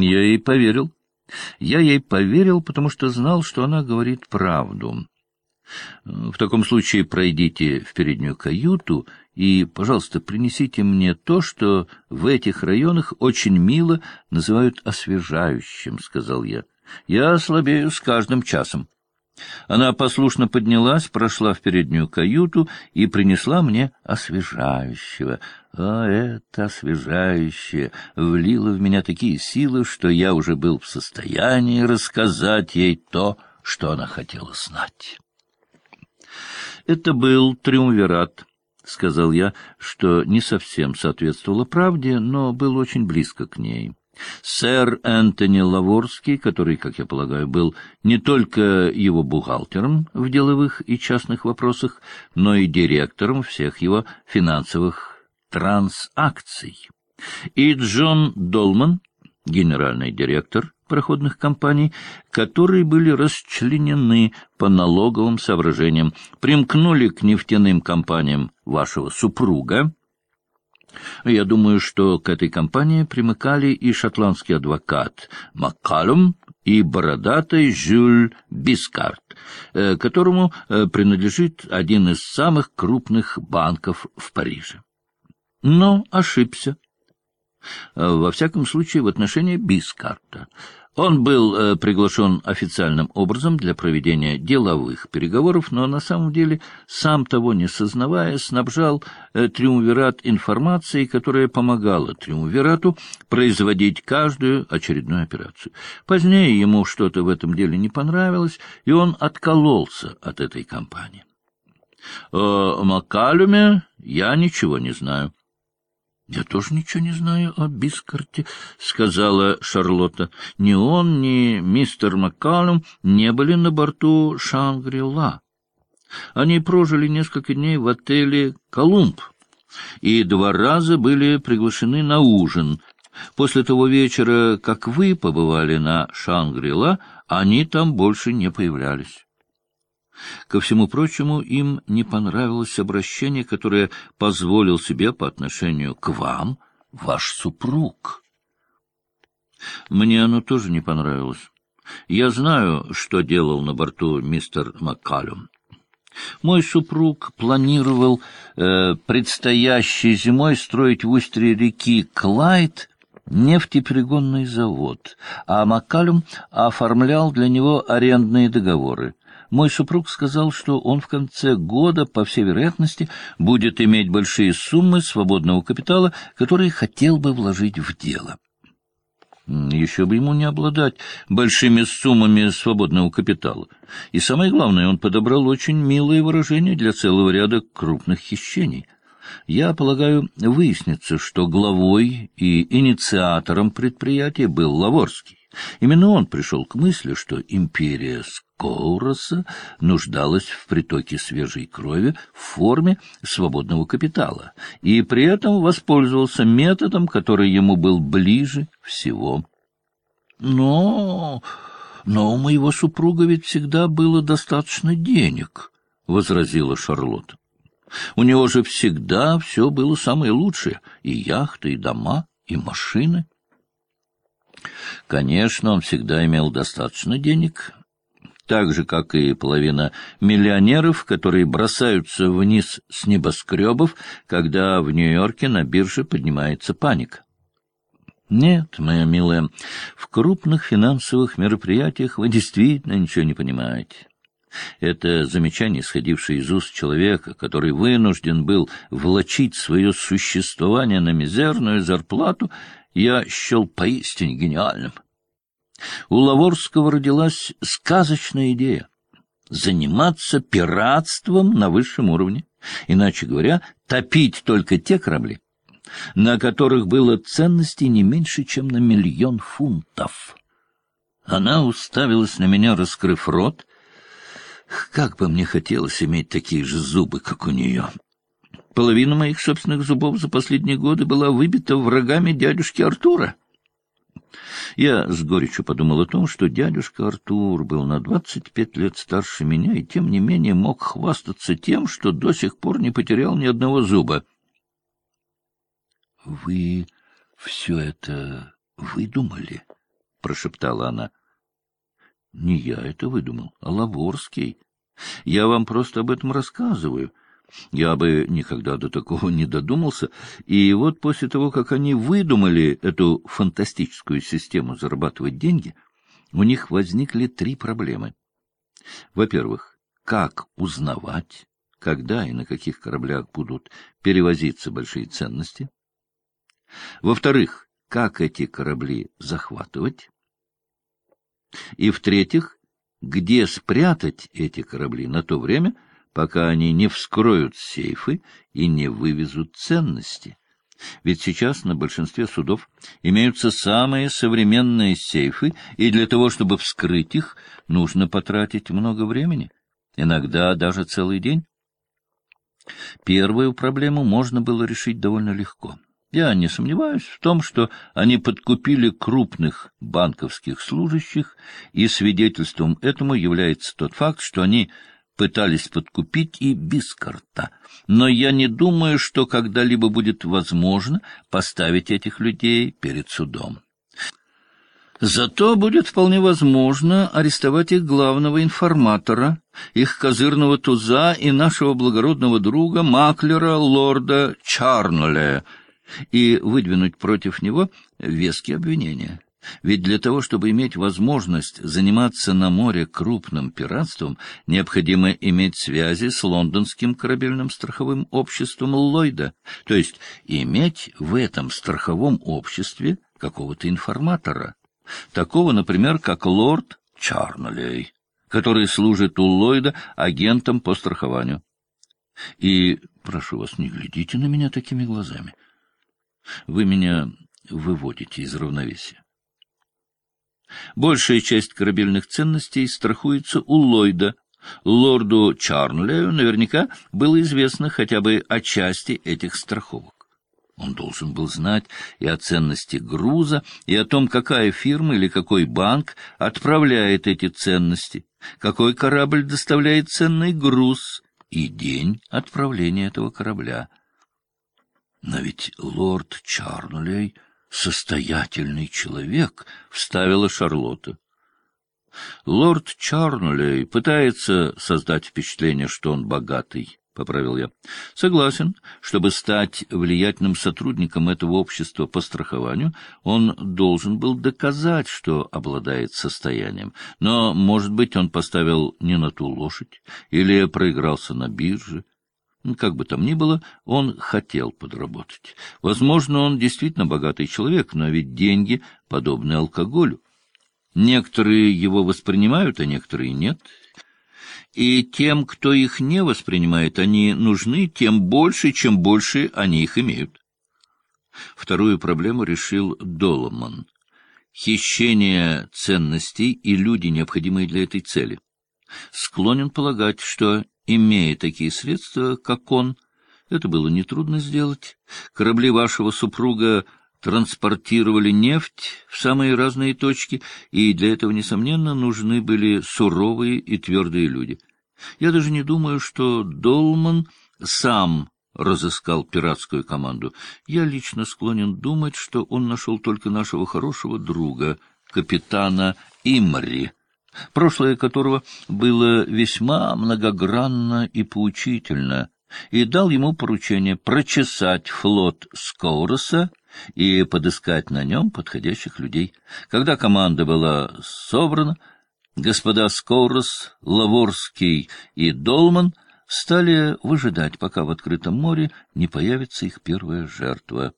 Я ей поверил. Я ей поверил, потому что знал, что она говорит правду. В таком случае пройдите в переднюю каюту и, пожалуйста, принесите мне то, что в этих районах очень мило называют освежающим, — сказал я. Я слабею с каждым часом. Она послушно поднялась, прошла в переднюю каюту и принесла мне освежающего. А это освежающее влило в меня такие силы, что я уже был в состоянии рассказать ей то, что она хотела знать. Это был триумвират, — сказал я, что не совсем соответствовало правде, но был очень близко к ней. Сэр Энтони Лаворский, который, как я полагаю, был не только его бухгалтером в деловых и частных вопросах, но и директором всех его финансовых трансакций. И Джон Долман, генеральный директор проходных компаний, которые были расчленены по налоговым соображениям, примкнули к нефтяным компаниям вашего супруга, я думаю, что к этой компании примыкали и шотландский адвокат Маккалум, и бородатый Жюль Бискарт, э, которому э, принадлежит один из самых крупных банков в Париже. Но ошибся. Э, во всяком случае, в отношении Бискарта. Он был э, приглашен официальным образом для проведения деловых переговоров, но на самом деле, сам того не сознавая, снабжал э, Триумвират информацией, которая помогала Триумвирату производить каждую очередную операцию. Позднее ему что-то в этом деле не понравилось, и он откололся от этой компании. О Макалюме я ничего не знаю. — Я тоже ничего не знаю о Бискарте, — сказала Шарлотта. — Ни он, ни мистер Маккалум не были на борту Шангри-Ла. Они прожили несколько дней в отеле «Колумб» и два раза были приглашены на ужин. После того вечера, как вы побывали на Шангри-Ла, они там больше не появлялись. Ко всему прочему, им не понравилось обращение, которое позволил себе по отношению к вам ваш супруг. Мне оно тоже не понравилось. Я знаю, что делал на борту мистер Маккалюм. Мой супруг планировал э, предстоящей зимой строить в устье реки Клайд нефтеперегонный завод, а Маккалюм оформлял для него арендные договоры. Мой супруг сказал, что он в конце года, по всей вероятности, будет иметь большие суммы свободного капитала, которые хотел бы вложить в дело. Еще бы ему не обладать большими суммами свободного капитала. И самое главное, он подобрал очень милые выражения для целого ряда крупных хищений. Я полагаю, выяснится, что главой и инициатором предприятия был Лаворский. Именно он пришел к мысли, что империя Коуроса нуждалась в притоке свежей крови в форме свободного капитала, и при этом воспользовался методом, который ему был ближе всего. Но... но у моего супруга ведь всегда было достаточно денег, — возразила Шарлотта. У него же всегда все было самое лучшее — и яхты, и дома, и машины. Конечно, он всегда имел достаточно денег, так же, как и половина миллионеров, которые бросаются вниз с небоскребов, когда в Нью-Йорке на бирже поднимается паника. Нет, моя милая, в крупных финансовых мероприятиях вы действительно ничего не понимаете. Это замечание, исходившее из уст человека, который вынужден был влачить свое существование на мизерную зарплату, я счел поистине гениальным. У Лаворского родилась сказочная идея — заниматься пиратством на высшем уровне, иначе говоря, топить только те корабли, на которых было ценностей не меньше, чем на миллион фунтов. Она уставилась на меня, раскрыв рот. Как бы мне хотелось иметь такие же зубы, как у нее. Половина моих собственных зубов за последние годы была выбита врагами дядюшки Артура. Я с горечью подумал о том, что дядюшка Артур был на двадцать пять лет старше меня и, тем не менее, мог хвастаться тем, что до сих пор не потерял ни одного зуба. — Вы все это выдумали? — прошептала она. — Не я это выдумал, а Лаворский. Я вам просто об этом рассказываю. Я бы никогда до такого не додумался. И вот после того, как они выдумали эту фантастическую систему зарабатывать деньги, у них возникли три проблемы. Во-первых, как узнавать, когда и на каких кораблях будут перевозиться большие ценности? Во-вторых, как эти корабли захватывать? И в-третьих, где спрятать эти корабли на то время, пока они не вскроют сейфы и не вывезут ценности. Ведь сейчас на большинстве судов имеются самые современные сейфы, и для того, чтобы вскрыть их, нужно потратить много времени, иногда даже целый день. Первую проблему можно было решить довольно легко. Я не сомневаюсь в том, что они подкупили крупных банковских служащих, и свидетельством этому является тот факт, что они пытались подкупить и Бискарта. Но я не думаю, что когда-либо будет возможно поставить этих людей перед судом. Зато будет вполне возможно арестовать их главного информатора, их козырного туза и нашего благородного друга, маклера лорда Чарнуля, и выдвинуть против него веские обвинения. Ведь для того, чтобы иметь возможность заниматься на море крупным пиратством, необходимо иметь связи с лондонским корабельным страховым обществом Ллойда, то есть иметь в этом страховом обществе какого-то информатора, такого, например, как лорд Чарнолей, который служит у Ллойда агентом по страхованию. И, прошу вас, не глядите на меня такими глазами. Вы меня выводите из равновесия. Большая часть корабельных ценностей страхуется у Ллойда. Лорду Чарнлею наверняка было известно хотя бы о части этих страховок. Он должен был знать и о ценности груза, и о том, какая фирма или какой банк отправляет эти ценности, какой корабль доставляет ценный груз и день отправления этого корабля. Но ведь лорд Чарнулей — состоятельный человек, — вставила Шарлотта. Лорд Чарнулей пытается создать впечатление, что он богатый, — поправил я. Согласен, чтобы стать влиятельным сотрудником этого общества по страхованию, он должен был доказать, что обладает состоянием. Но, может быть, он поставил не на ту лошадь или проигрался на бирже. Ну, как бы там ни было, он хотел подработать. Возможно, он действительно богатый человек, но ведь деньги подобны алкоголю. Некоторые его воспринимают, а некоторые нет. И тем, кто их не воспринимает, они нужны тем больше, чем больше они их имеют. Вторую проблему решил Доломан. Хищение ценностей и люди, необходимые для этой цели. Склонен полагать, что имея такие средства, как он, это было нетрудно сделать. Корабли вашего супруга транспортировали нефть в самые разные точки, и для этого, несомненно, нужны были суровые и твердые люди. Я даже не думаю, что Долман сам разыскал пиратскую команду. Я лично склонен думать, что он нашел только нашего хорошего друга, капитана Имри прошлое которого было весьма многогранно и поучительно, и дал ему поручение прочесать флот Скоуроса и подыскать на нем подходящих людей. Когда команда была собрана, господа Скоурос, Лаворский и Долман стали выжидать, пока в открытом море не появится их первая жертва.